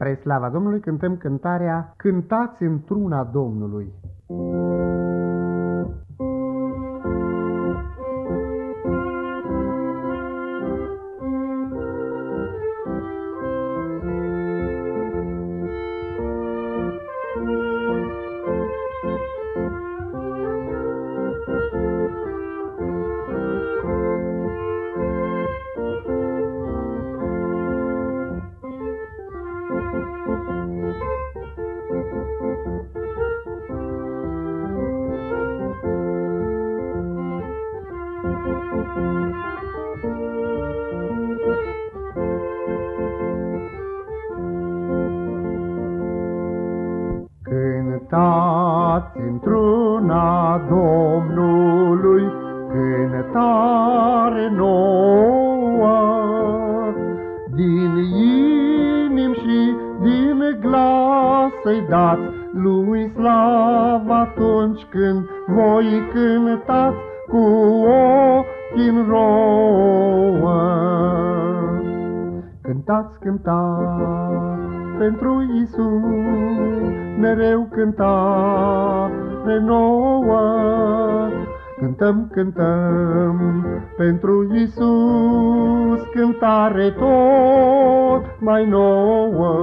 Spre slava Domnului cântăm cântarea Cântați într-una Domnului. Cântați într-una Domnului cântare nouă, Din inim și din glas să-i dați lui slav atunci când voi cântați cu ochii în rouă. Cântați, cântați pentru Isus, mereu cântare nouă. Cântăm, cântăm pentru Isus, cântare tot mai nouă.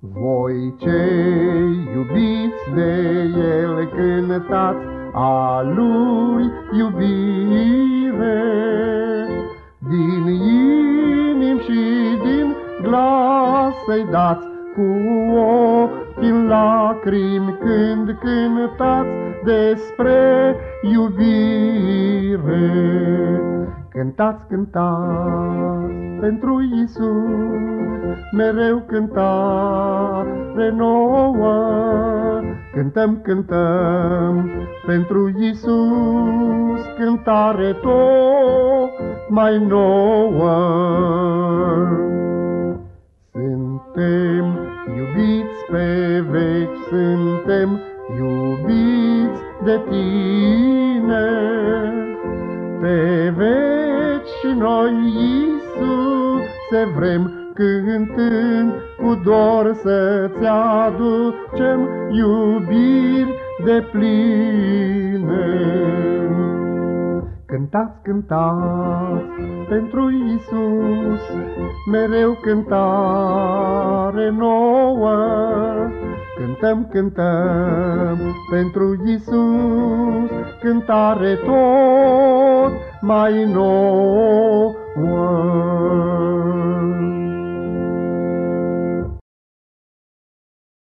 Voi cei iubiți de El cântați a Lui iubire, să-i dați cu ochii în lacrimi când cântați despre iubire. Cântați, cântați pentru Isus, mereu cântare nouă. Cântăm, cântăm pentru Isus, cântare tot mai nouă. Pe veci, suntem iubiți de tine. Pe veci și noi, se vrem cântând cu dor să-ți aducem iubiri de pline. Cântați, cântați pentru Isus, mereu cântare nouă. Cântăm, cântăm pentru Isus, cântare tot mai nouă.